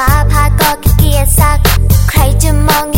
คว้าพาก็ขี้เกียจสัก ใครจะมอง